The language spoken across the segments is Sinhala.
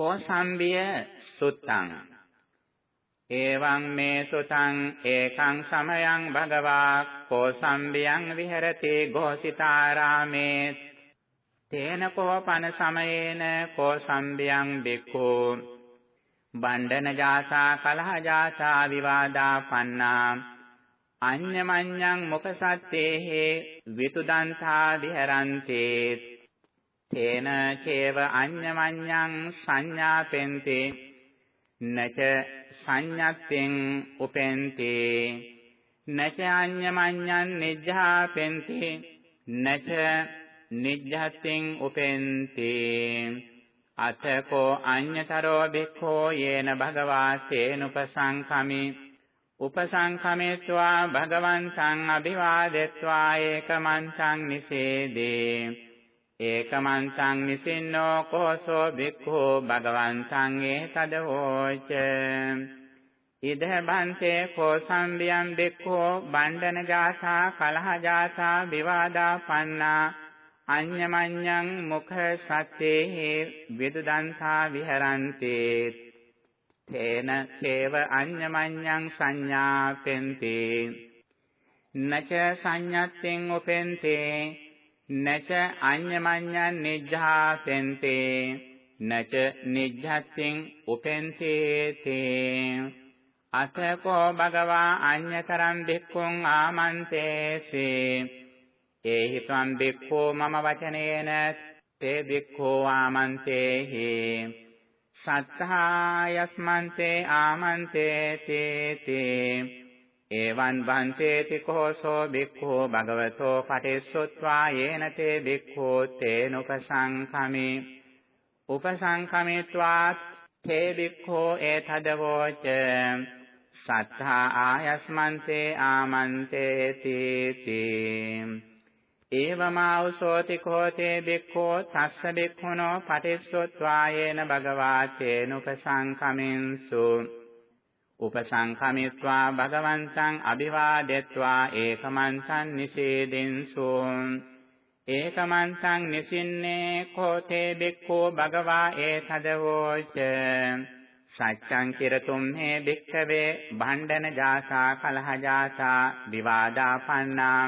කෝසම්බිය සුත්තං। එවං මේ සුතං ඒකං සමයං භගවා කෝසම්බියං විහෙරති ഘോഷිතාරාමේ තේන කෝපන සමයේන කෝසම්බියං බික්ඛු। බණ්ඩන ජාසා කලහ ජාසා විවාදා පන්නා। අඤ්ඤමඤ්ඤං මොක සත්තේහි විතුදන්තා විහරන්තේ තේන චේව අඤ්ඤමඤ්ඤං සංඥාපෙන්ති නච සංඤත්තෙන් උපෙන්ති නච අඤ්ඤමඤ්ඤං නිජ්ජාපෙන්ති නච නිජ්ජත්තෙන් උපෙන්ති. අතකෝ අඤ්ඤතරෝ බික්ඛෝ යේන භගවා තේනුපසංඛමි උපසංඛමේत्वा භගවන්තං අභිවාදෙත්වා ඒකමන්තං නිසේදේ. ඒකමන්තං නිසින්නෝ කෝසෝ බික්ඛෝ භගවන්තං ඒතදවෝච ඉද බන්තේ කෝ සම්බියම් බික්ඛෝ බණ්ඩන ජාසා කලහ ජාසා විවාදා පන්නා අඤ්ඤමඤ්ඤං මුඛ සත්තේහි විදුදන්තා විහරන්තේ තේන චේව අඤ්ඤමඤ්ඤං සංඥාපෙන්ති. නච සංඤත්තෙන් උපෙන්තේ. නච අඤ්ඤමඤ්ඤං නිජ්ජාපෙන්ති නච නිජ්ජත්තෙන් උපෙන්තේ තේ අතකෝ භගවා අඤ්ඤතරං භික්ඛුං ආමන්තේසේ. ඒහි ත්වං බික්ඛෝ මම වචනේන තේ බික්ඛෝ ආමන්තේහි. සත්තායස්මන්තේ ආමන්තේ තේ තේ. එවං බන්තේති කෝසෝ බික්ඛෝ භගවතෝ පටිස්සුත්වා යේන තේ බික්ඛෝ තේනුපසංඛමි। උපසංඛමිත්වා තේ බික්ඛෝ ඒතදවෝච। සත්තා ආයස්මන්තේ ආමන්තේති තේ। ඒවමාවසෝති කෝතේ බික්ඛෝ තස්ස බික්ඛුනෝ පටිස්සොත්වායේන භගවාතේන උපසංඛමින්සු උපසංඛමිත්වා භගවන්තං අභිවාදෙත්වා ඒකමන්තං නිසේදෙන්සු. ඒකමන්තං නිසින්නේ කෝතේ බික්ඛෝ භගවා ඒතදවෝච. සච්ඡං කිරතුම් හේ බික්ඛවේ භණ්ඩන ජාසා කලහ ජාසා විවාදා පන්නා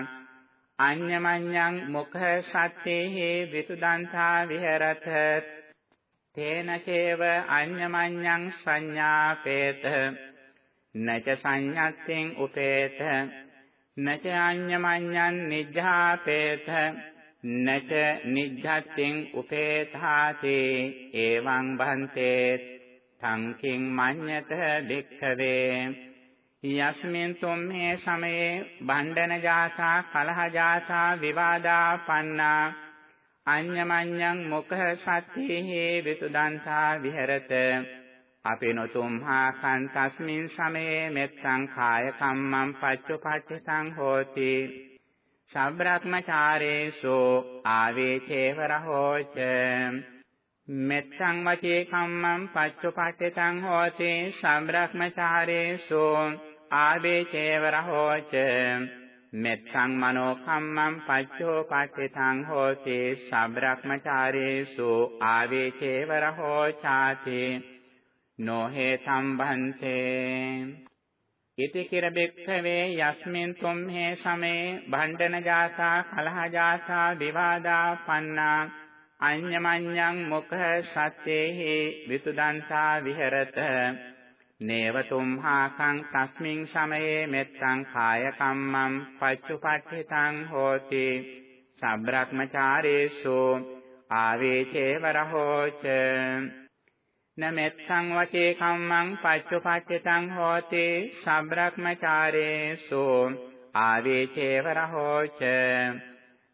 අඤ්ඤමඤ්ඤං මුඛ සත්තේහි විසුදන්තා විහෙරත තේන චේව අඤ්ඤමඤ්ඤං සංඥාපේත. නච සංඤත්තෙන් උපේත නච අඤ්ඤමඤ්ඤං නිජ්ජාපේත නච නිජ්ජත්තෙන් උපේතාති එවං භන්තේ තංකින් මඤ්ඤත දෙක්ඛවේ යස්මින් තුම්හේ සමයේ බණ්ඩන ජාසා කලහ ජාසා විවාදා පන්නා අඤ්ඤමඤ්ඤං මුඛ සත්‍යෙහි විසුදන්තා විහෙරත. අපිනොතුම්හා කන්තස්මින් සමයේ මෙත්තං කාය කම්මං පච්චුපට්ඨිතං හෝති සබ්‍රාත්මචාරේසෝ ආවේචේව රහෝච। මෙත්තං වචේ කම්මං පච්චුපට්ඨිතං හෝති සබ්‍රාත්මචාරේසෝ ආවේචේව රහෝච। මෙත්තං මනෝ කම්මං පච්චෝ පට්ඨිතං හෝති සබ්‍රක්මචාරේසු ආවේචේව රහෝචාති। නොහේ සම්බන්තේ. ඉති කිර බෙක්ඛවේ යස්මින් තුම්හේ සමේ භණ්ඩන ජාසා කලහ ජාසා විවාදා පන්නා අඤ්ඤමඤ්ඤං මුඛ සත්තේහි විතුදන්සා විහෙරත. නේවතුම්හාකං තස්මින් සමයේ මෙත්තං කාය කම්මං පච්චුපට්ඨිතං හෝති. සබ්‍රක්මචාරේසු ආවේචේව රහෝච. නමෙත්තං වචේ කම්මං පච්චුපට්ඨිතං හෝති සබ්‍රක්මචාරේසු ආවේචේව රහෝච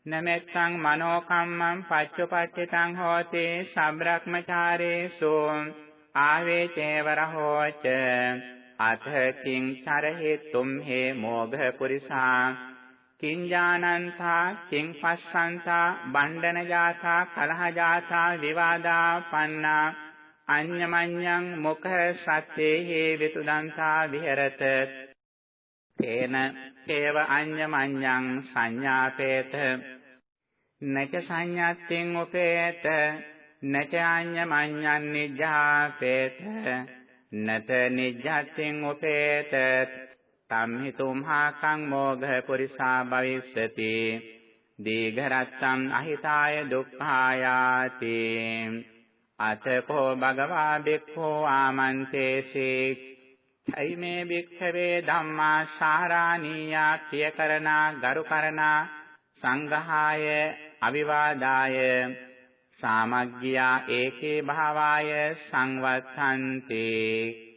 නමෙත්තං මනෝ කම්මං පච්චුපට්ඨිතං හෝති සබ්‍රක්මචාරේසු ආවේචේවරහෝච අත කිං චරහෙ තුම්හෙ මෝඝ පුරිසා කිං ඥානන්තා කිං පස්සන්තා බණ්ඩන ජාතා කලහ ජාතා විවාදා පන්නා අඤ්ඤමඤ්ඤං මුඛ සත්තේහි විසුදන්තා විහෙරත। තේන චේව අඤ්ඤමඤ්ඤං සංඥාපේත। නච සංඥාත්තිං උපේත। නචාඤ්ඤමඤ්ඤං නිජ්ජාපේත। නත නිජ්ජත්තිං උපේත। තම්හි තුම්හාකං මෝඝ පුරිසා භවිස්සති। දීඝරත්තං අහිතාය දුක්ඛායාති। අතකෝ භගවා බික්ඛෝ ආමන්තේසී. චෛමේ භික්ඛවේ ධම්මා සාරාණීයා ප්‍රියකරණා ගරුකරණා සංඝහාය අවිවාදාය සාමග්ගියා ඒකේ භාවාය සංවත්තන්ති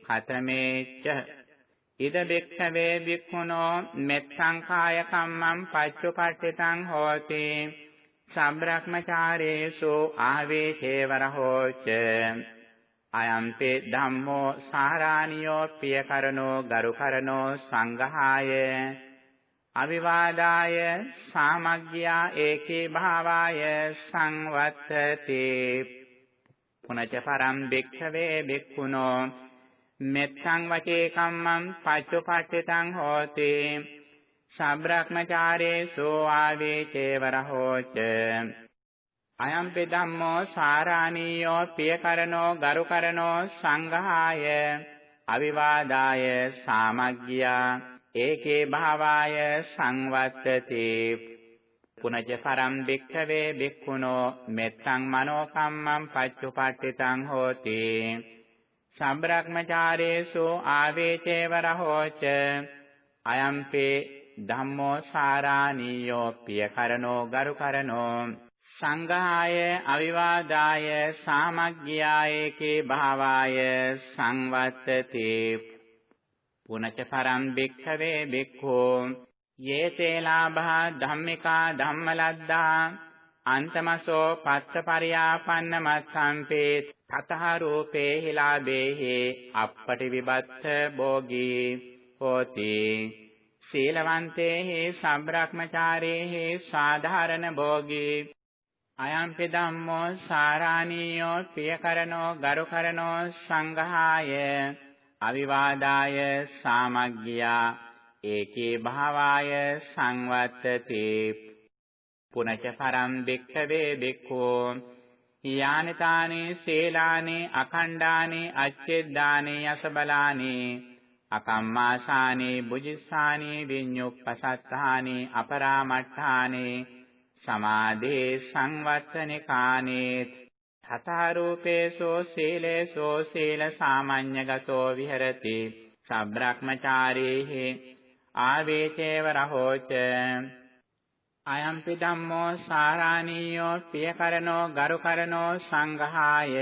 කතමේච්ච. ඉද බික්ඛවේ බික්ඛුනෝ මෙත්තං කාය කම්මං පච්චුපට්ඨිතං හෝති. සම්බ්‍රහ්මචාරේසු ආවේශේවරහෝච අයම්පේ ධම්මෝ සාරාණියෝ පියකරණෝ ගරුකරණෝ සංඝාය අවිවාදාය සාමග්ගයා ඒකේ භාවාය සංවත්තති පුනච පරම් භික්ඛවේ භික්ඛුනෝ මෙත්තං වචේ කම්මං පච්චුපට්ඨිතං හෝති සබ්‍රක්මචාරේසු ආවේචේවරහෝච අයම්පි ධම්මෝ සාරාණීයෝ පියකරණෝ ගරුකරණෝ සංඝාය. අවිවාදාය සාමග්ගියා. ඒකේ භාවාය සංවත්තති. පුනජ පරම් භික්ඛවේ භික්ඛුනෝ මෙත්තං මනෝ කම්මං පච්චුපට්ඨිතං හෝති. සම්බ්‍රක්මචාරේසු ආවේචේව රහෝච. අයම්පේ ධම්මෝ සාරාණීයෝ පියකරණෝ ගරුකරණෝ සංඝාය අවිවාදාය සාමග්ගියායේකේ භාවාය සංවත්තති. පුනච පරම් භික්ඛවේ භික්ඛෝ යේතේ ලාභා ධම්මිකා ධම්මලද්දා අන්තමසෝ පත්තපරියාපන්න මත්සම්පේ තතහ රූපේ හිලාබේහි අපපටි විබත්ත භෝගී හෝති. සීලවන්තේහි සම්බ්‍රහ්මචාරේහි සාධාරණ භෝගී. අයම්පි ධම්මෝ සාරාණීයෝ පියකරණෝ ගරුකරණෝ සංඝාය. අවිවාදාය සාමග්ගියා. ඒකේ භාවාය සංවත්තති. පුනච පරම් භික්ඛවේ භික්ඛෝ. යානිතානේ සේලානේ අඛණ්ඩානේ අච්චෙද්දානේ අසබලානේ අකම්මාසානේ බුජිස්සානේ විඤ්ඤුප්පසත්තානේ අපරාමට්ඨානේ සමාධේ සංවත්තනිකානේ තථාරූපේසෝ සීලේසෝ සීල සාමඤ්ඤගතෝ විහෙරති සබ්‍රක්මචාරීහි ආවේචේව රහෝච. අයම්පි ධම්මෝ සාරාණීයෝ පියකරණෝ ගරුකරණෝ සංඝාය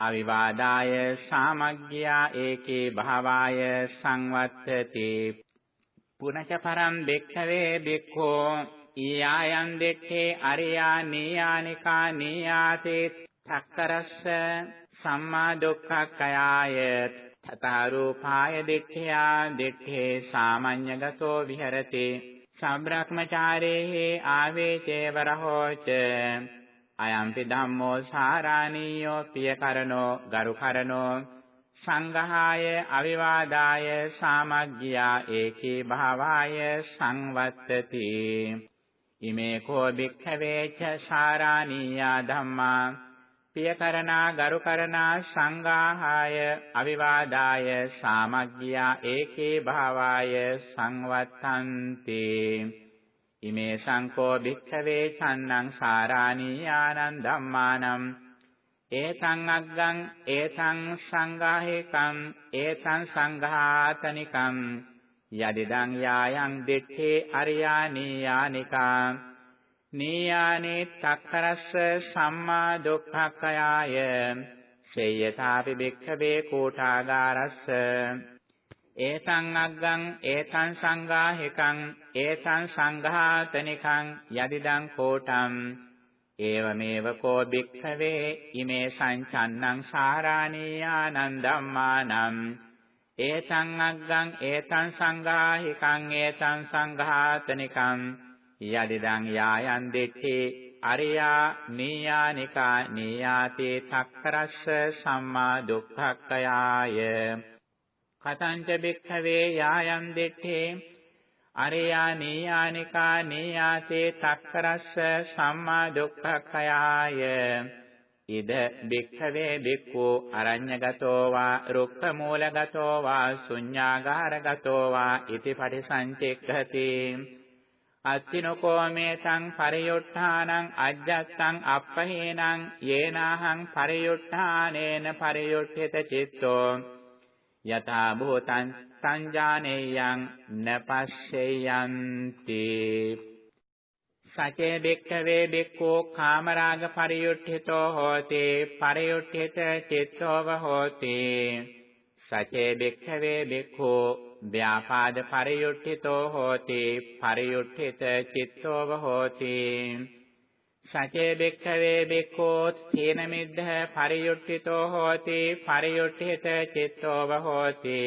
අවිවාදාය සාමග්ගයා ඒකේ භාවාය සංවත්තති. පුනච පරම් බෙක්ඛවේ බික්ඛෝ ඊයායන් දෙක්ඛේ අරියා නීයානිකා නීයාතේ තක්කරස්ස සම්මා දුක්ඛක්ඛයාය. තතරූපාය දෙක්ඛයා දෙක්ඛේ සාමඤ්ඤගතෝ විහෙරති. සම්බ්‍රහ්මචාරේහි ආවේචේවරහෝච අයම්පි ධම්මෝ සාරාණීයෝ පියකරණෝ ගරුකරණෝ සංඝාය අවිවාදාය සාමග්ගියා ඒකේ භාවාය සංවත්තති. ඉමේ කෝ භික්ඛවේච සාරාණීයා ධම්මා පියකරණා ගරුකරණා සංඝාය අවිවාදාය සාමග්ගියා ඒකේ භාවාය සංවත්තන්ති. ඉමේ සංකෝ භික්ඛවේ චන්නං සාරාණීයානං ධම්මානම් ඒතං අග්ගං ඒතං සංඝාහේකං ඒතං සංඝාතනිකං। යදිදං යායන් දෙත්තේ අරියානීයානිකා। නීයානේ තක්කරස්ස සම්මා දුක්ඛක්ඛයාය। සේයථාපි බික්ඛවේ කෝඨාගාරස්ස ඒතං අග්ගං ඒතං සංඝාහිකං ඒතං සංඝාතනිකං යදිදං කෝඨම් ඒවමේව කෝ බික්ඛවේ ඉමේ සංචන්නං සාරාණීයානං ධම්මානම් ඒතං අග්ගං ඒතං සංඝාහිකං ඒතං සංඝාතනිකං යදිදං යායන් දෙත්තේ අරියා නීයානිකා නීයාතේ තක්කරස්ස සම්මා දුක්ඛක්ඛයාය. කතංච බික්ඛවේ යායන් දෙත්තේ අරියා නීයානිකා නීයාතේ තක්කරස්ස සම්මා දුක්ඛක්ඛයාය ඉද භික්ඛවේ භික්ඛු අරඤ්‍යගතෝ වා රුක්ඛ මූලගතෝ වා ශුඤ්ඤාගාරගතෝ වා ඉති පරිසංචෙක්ඛති අත්තිනකෝ මේතං පරියුට්ඨානං අජ්ජත්තං අප්පහේනං යේනාහං පරියුට්ඨානේන පරියුට්ඨිත චිත්තෝ। යථා භූතං සංජානේයං නපස්සෙයන්ති. සචේ බික්ඛවේ බික්ඛෝ කාමරාග පරියුට්ඨිතෝ හෝති පරියුට්ඨිත චිත්තෝව හෝති. සචේ බික්ඛවේ බික්ඛෝ ව්‍යාපාද පරියුට්ඨිතෝ හෝති පරියුට්ඨිත චිත්තෝව හෝති. සචේ බික්ඛවේ බික්ඛෝ තේන මිද්ධ පරියුට්ඨිතෝ හෝති පරියුට්ඨිත චිත්තෝව හෝති।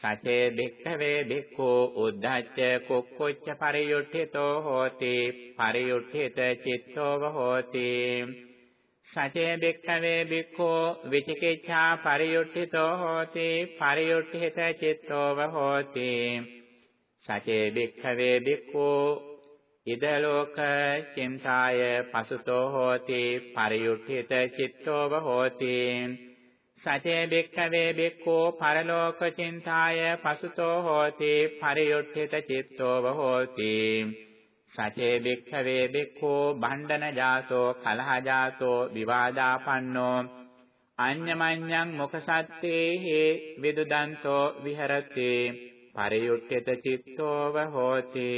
සචේ භික්ඛවේ භික්ඛෝ උද්ධච්ච කුක්කුච්ච පරියුට්ඨිතෝ හෝති පරියුට්ඨිත චිත්තෝව හෝති। සචේ භික්ඛවේ භික්ඛෝ විචිකිච්ඡා පරියුට්ඨිතෝ හෝති පරියුට්ඨිත චිත්තෝව හෝති। සචේ භික්ඛවේ භික්ඛෝ ඉද ලෝක චින්තාය පසුතෝ හෝති පරියුට්ඨිත චිත්තෝව හෝති. සචේ බික්ඛවේ බික්ඛෝ පරලෝක චින්තාය පසුතෝ හෝති පරියුට්ඨිත චිත්තෝව හෝති. සචේ බික්ඛවේ බික්ඛෝ භණ්ඩන ජාතෝ කලහ ජාතෝ විවාදාපන්නෝ. අඤ්ඤමඤ්ඤං මුඛ සත්තේහි විදුදන්තෝ විහෙරති පරියුට්ඨිත චිත්තෝව හෝති.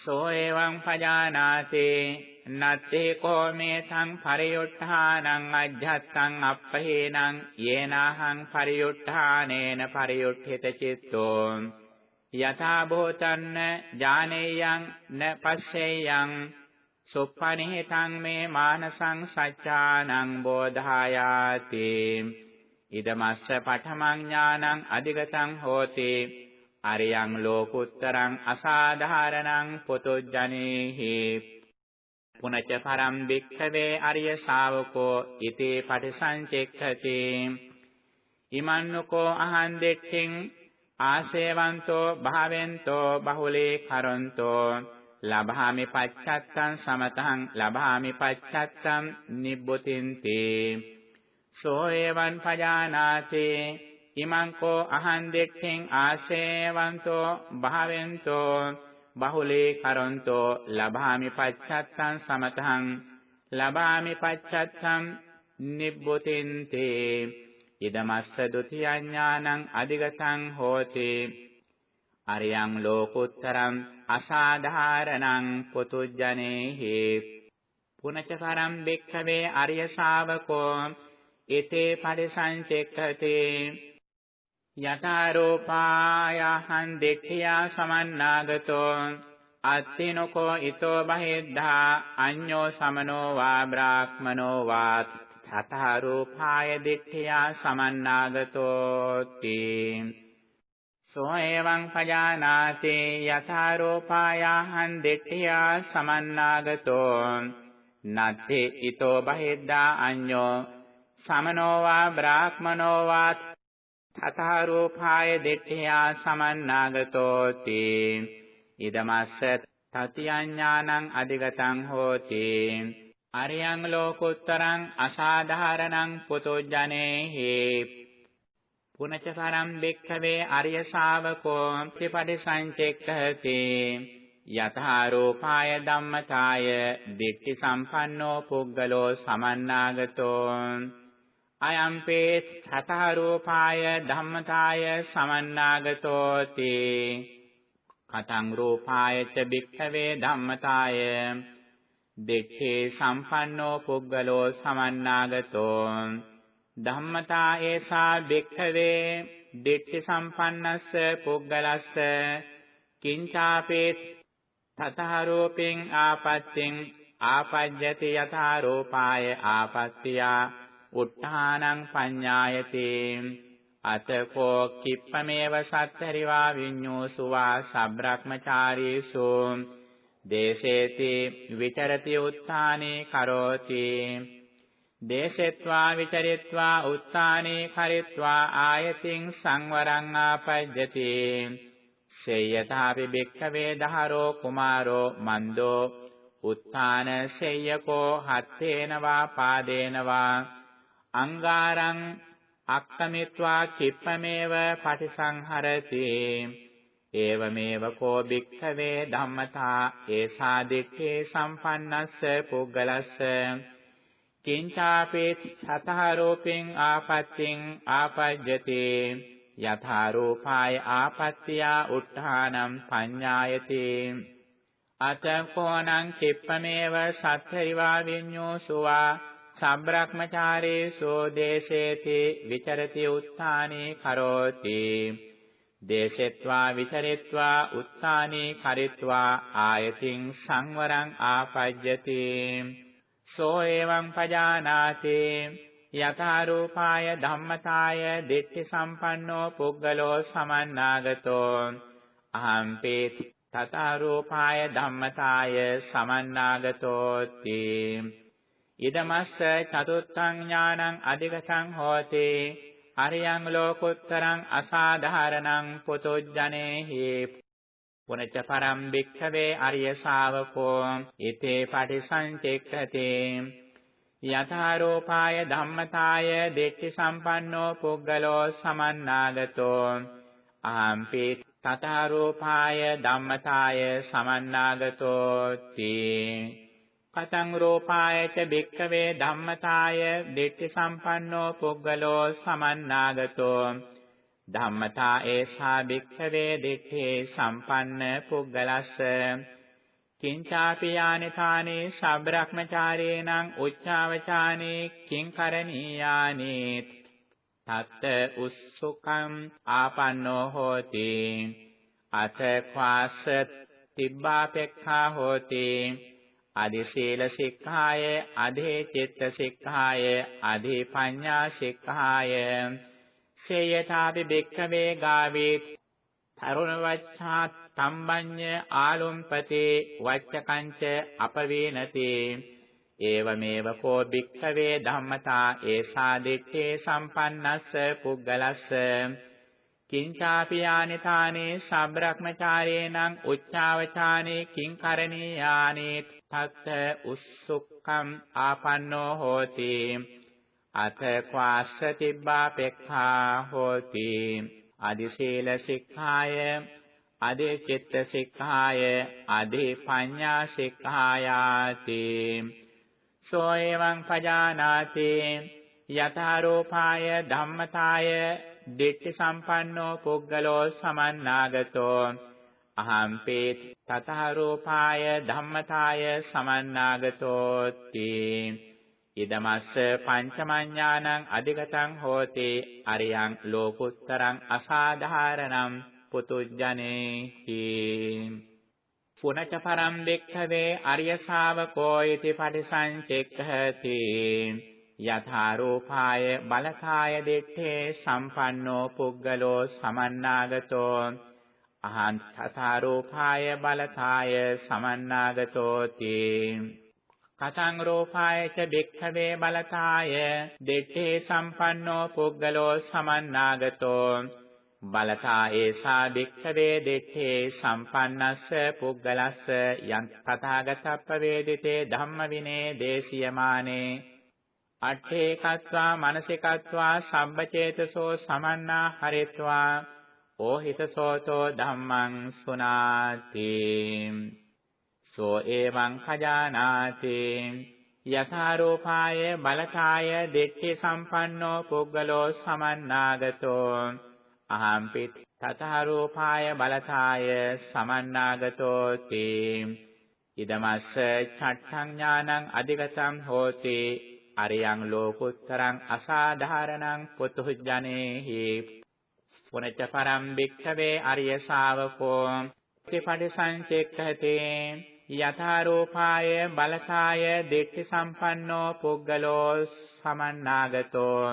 සෝ එවං පජානාතේ නත්තේ කෝමේ සං පරියුට්ඨානං අජ්ජත්තං අප්පහේනං යේනාහං පරියුට්ඨානේන පරියුට්ඨිත චිත්තෝ යථා භූතන්න ඥානේයං න පස්සේයං සුප්පනිහිතං මේ මානසං සච්ඡානං බෝධායාති ඉදමස්ස පඨමං ඥානං අධිගතං හෝති අරියං ලෝකුත්තරං අසාධාරණං පුතුජනේහි පුනච පරම් භික්ඛවේ අරිය ශාවකෝ ඉතේ පටිසංචෙක්ඛති ඉමන්නකෝ අහං දෙට්ඨින් ආසේවන්තෝ භාවෙන්තෝ බහුලේ කරොන්තෝ ලබාමි පච්චත්තං සමතං ලබාමි පච්චත්තං නිබ්බුතින්ති සෝ එවං පජානාතේ ඉමං කෝ අහං දෙට්ඨින් ආසේවන්තෝ භාවෙන්තෝ බහුලේ කරොන්තෝ ලබාමි පච්චත්තං සමතං ලබාමි පච්චත්තං නිබ්බුතින්තේ ඉදමස්ස ဒ ුතියඥානං අධිගතං හෝති අරියං ලෝකුත්තරං අසාධාරණං පුතුජනේහි පුනච කරම් බෙක්ඛවේ අරිය ශාවකෝ ඉතේ පරිසංචෙක්ඛතේ යථාරෝපායහං දෙක්ඛියා සමන්නාගතෝ අත්තිනකෝ ඊතෝ බහෙද්ධා අඤ්ඤෝ සමනෝ වා බ්‍රාහ්මනෝ වා තථාරෝපාය දෙක්ඛියා සමන්නාගතෝති සෝ එවං පජානාති යථාරෝපායහං දෙක්ඛියා සමන්නාගතෝ නත්තේ ඊතෝ බහෙද්ධා අඤ්ඤෝ සමනෝ වා බ්‍රාහ්මනෝ වා තථාරෝපාය දෙට්ඨයා සමන්නාගතෝති. ඉදමස්ස තතියඥානං අධිගතං හෝති. අරියං ලෝකුත්තරං අසාධාරණං පුතුජනේහි. පුනච කරම් බික්ඛවේ අරිය ශාවකෝ ත්‍රිපටිසංචෙක්ඛති යථාරෝපාය ධම්මතාය දිට්ඨි සම්පන්නෝ පුද්ගලෝ සමන්නාගතෝ. අයම්පේ සතරූපාය ධම්මතාය සමන්නාගතෝති। කතං රූපාය ච භික්ඛවේ ධම්මතාය। දෙක්ඛේ සම්පන්නෝ පුද්ගලෝ සමන්නාගතෝ। ධම්මතා ඒසා භික්ඛවේ දිට්ඨි සම්පන්නස්ස පුද්ගලස්ස। කිංචාපේ තතරූපෙන් ආපත්‍යෙන් ආපජ්ජති යථා රූපාය ආපත්‍තියා උත්තානං පඤ්ඤායති අතකෝ කිප්පමේව සත්තරිවා විඤ්ඤෝසුවා සබ්‍රක්‍මචාරීසු දේශේති විචරති උත්තානේ කරෝති දේශෙත්වා විචරිත්වා උත්තානේ කරිත්වා ආයතින් සංවරං ආපජ්ජති සේයථාපි භික්ඛවේ දහරෝ කුමාරෝ මන්දෝ උත්තාන සෙය්‍යකෝ හත්තේනවා පාදේනවා අංගාරං අක්කමිත්වා කිප්පමේව පටිසංහරති. ඒවමේව කෝ භික්ඛවේ ධම්මතා ඒසා දික්ඛේ සම්පන්නස්ස පුග්ගලස්ස කිංචාපේ සතහරෝපෙන් ආපත්‍යෙන් ආපජ්ජති. යථා රූපාය ආපත්‍ත්‍යා උත්ථානම් පඤ්ඤායති. අතකෝණං කිප්පමේව සත්තරිවා විඤ්ඤෝ සුවා සම්බ්‍රක්මචාරේසෝ දේශේති විචරති උත්ථානේ කරෝති. දේශෙත්වා විචරිත්වා උත්ථානේ කරිත්වා ආයතින් සංවරං ආපජ්ජති. සෝ එවං පජානාති. යථා රූපාය ධම්මතාය දිට්ඨි සම්පන්නෝ පුද්ගලෝ සමන්නාගතෝ. අහම්පේ තථා රූපාය ධම්මතාය සමන්නාගතෝති. ඉදමස්ස චතුත්ථං ඥානං අධිගතං හෝති. අරියං ලෝකුත්තරං අසාධාරණං පුතුජ්ජනේහි. පුනච පරම් භික්ඛවේ අරිය ශාවකෝ. ඉතේ පටිසංචෙක්ඛති යථාරෝපාය ධම්මතාය දෙක්ඛි සම්පන්නෝ පුද්ගලෝ සමන්නාගතෝ. අහම්පි තථාරෝපාය ධම්මතාය සමන්නාගතෝ තී කතං රූපායච භික්ඛවේ ධම්මතාය දිට්ඨි සම්පන්නෝ පුද්ගලෝ සමන්නාගතෝ ධම්මතා ඒසා භික්ඛවේ දිට්ඨි සම්පන්න පුද්ගලස්ස කිංචාපි යානිතානේ සබ්‍රක්මචාරේනං උච්චාවචානේ කිං කරණීයානේ තත්ත උස්සුකම් ආපන්නෝ හෝති අත ක්වාස තිබ්බාපෙක්ඛා හෝති අදි සීල සික්ඛාය අධේ චිත්ත සික්ඛාය අධේ පඤ්ඤා සික්ඛාය සේයථාපි බික්ඛවේ ගාවේ තරුණ වච්ඡා තම්බඤ්ඤ ආලුම්පතේ වච්චකංච අපවේනති. ඒවමේව කෝ බික්ඛවේ ධම්මතා ඒසා දිත්තේ සම්පන්නස්ස පුග්ගලස්ස කිංචාපි යානිතානේ සබ්‍රක්මචාරේනං උච්චාවචානේ කිං කරණීයානේ තත්ත උස්සුක්ඛම් ආපන්නෝ හෝති. අත ක්වාස්ස තිබ්බා පෙක්ඛා හෝති. අදිශීල සික්ඛාය අදේ චිත්ත සික්ඛාය අදේ පඤ්ඤා සික්ඛායාති සෝ එවං පජානාති. යථාරෝපාය ධම්මතාය දිට්ඨි සම්පන්නෝ පුද්ගලෝ සමන්නාගතෝ. අහම්පේ තතහ රූපාය ධම්මතාය සමන්නාගතෝති. ඉදමස්ස පංචමඥානං අධිගතං හෝති. අරියං ලෝකුත්තරං අසාධාරණං පුතුජ්ජනේහි. පුනච පරම් දෙක්ඛවේ අරිය ශාවකෝ इति පටිසංචෙක්ඛති. යථා රූපාය බලකාය දෙත්තේ සම්පන්නෝ පුද්ගලෝ සමන්නාගතෝ. අහං තථා රූපාය බලකාය සමන්නාගතෝති කතං රූපාය ච භික්ඛවේ බලකාය දෙත්තේ සම්පන්නෝ පුද්ගලෝ සමන්නාගතෝ. බලතා ඒසා භික්ඛවේ දෙත්තේ සම්පන්නස්ස පුද්ගලස්ස යං තථාගතප්ප වේදිතේ ධම්ම විනේ දේශියමානේ. අට්ඨේකත්වා මනසිකත්වා සම්බචේතසෝ සමන්නා හරිත්වා. ඕහිතසෝතෝ ධම්මං සුනාති. සෝ එවං khජානාති යථාරෝපාය බලකාය දෙට්ඨි සම්පන්නෝ පුද්ගලෝ සමන්නාගතෝ. අහම්පි තථාරෝපාය බලකාය සමන්නාගතෝ තේ. ඉදමස්ස චට්ඨං ඥානං අධිගතං හෝති. අරියං ලෝකුත්තරං අසාධාරණං පුතුජනේහි පුනච්ච පරම් භික්ඛවේ අරිය ශාවකෝ ත්‍රිපටිසංචෙක්ඛතේ යථාරූපාය බලකාය දිට්ඨි සම්පන්නෝ පුද්ගලෝ සමන්නාගතෝ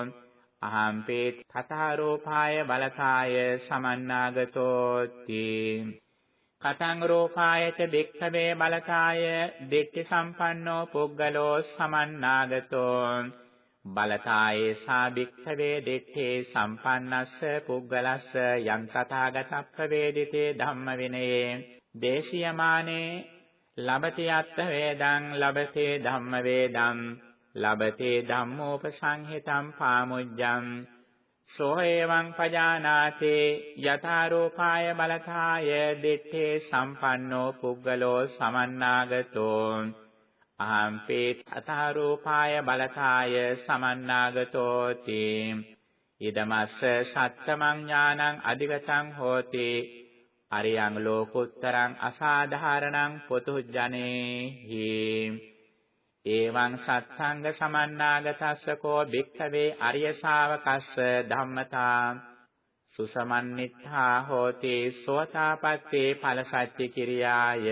අහම්පේ තථාරූපාය බලකාය සමන්නාගතෝ තී කතං රෝපායච භික්ඛවේ බලකාය දිට්ඨි සම්පන්නෝ පුද්ගලෝ සමන්නාගතෝ. බලකායේ සා භික්ඛවේ දිට්ඨේ සම්පන්නස්ස පුද්ගලස්ස යං තථාගතප්ප වේදිතේ ධම්ම විනයේ දේශියමානේ ලබති අත්ථ වේදං ලබතේ ධම්ම වේදං ලබතේ ධම්මෝපසංහිතං පාමුජ්ජං. සෝ එවං පජානාතේ යථාරෝපාය බලතාය දිත්තේ සම්පන්නෝ පුද්ගලෝ සමන්නාගතෝ අහම්පේ අථාරෝපාය බලතාය සමන්නාගතෝති ඉදමස්ස සත්තමං ඥානං අධිගතං හෝති අරියං ලෝකුත්තරං අසාධාරණං පුතුජනේහි එවං සත්සංග සමන්නාගතස්ස කෝ භික්ඛවේ අරිය ශාවකස්ස ධම්මතා සුසමන්නිත්තා හෝති සෝතාපට්ඨේ ඵල සත්‍ය කිරියාය.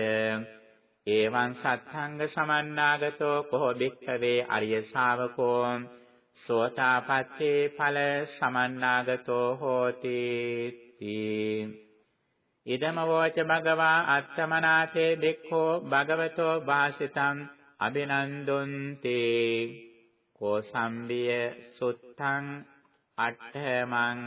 එවං සත්සංග සමන්නාගතෝ කෝ භික්ඛවේ අරිය ශාවකෝ සෝතාපට්ඨේ ඵල සමන්නාගතෝ හෝති. ඉදම වෝච භගවා අත්තමනාතේ දෙක්ඛෝ භගවතෝ වාසිතං අබිනන්දුන්තේ කෝසම්බිය සුත්තං අට්ඨමං.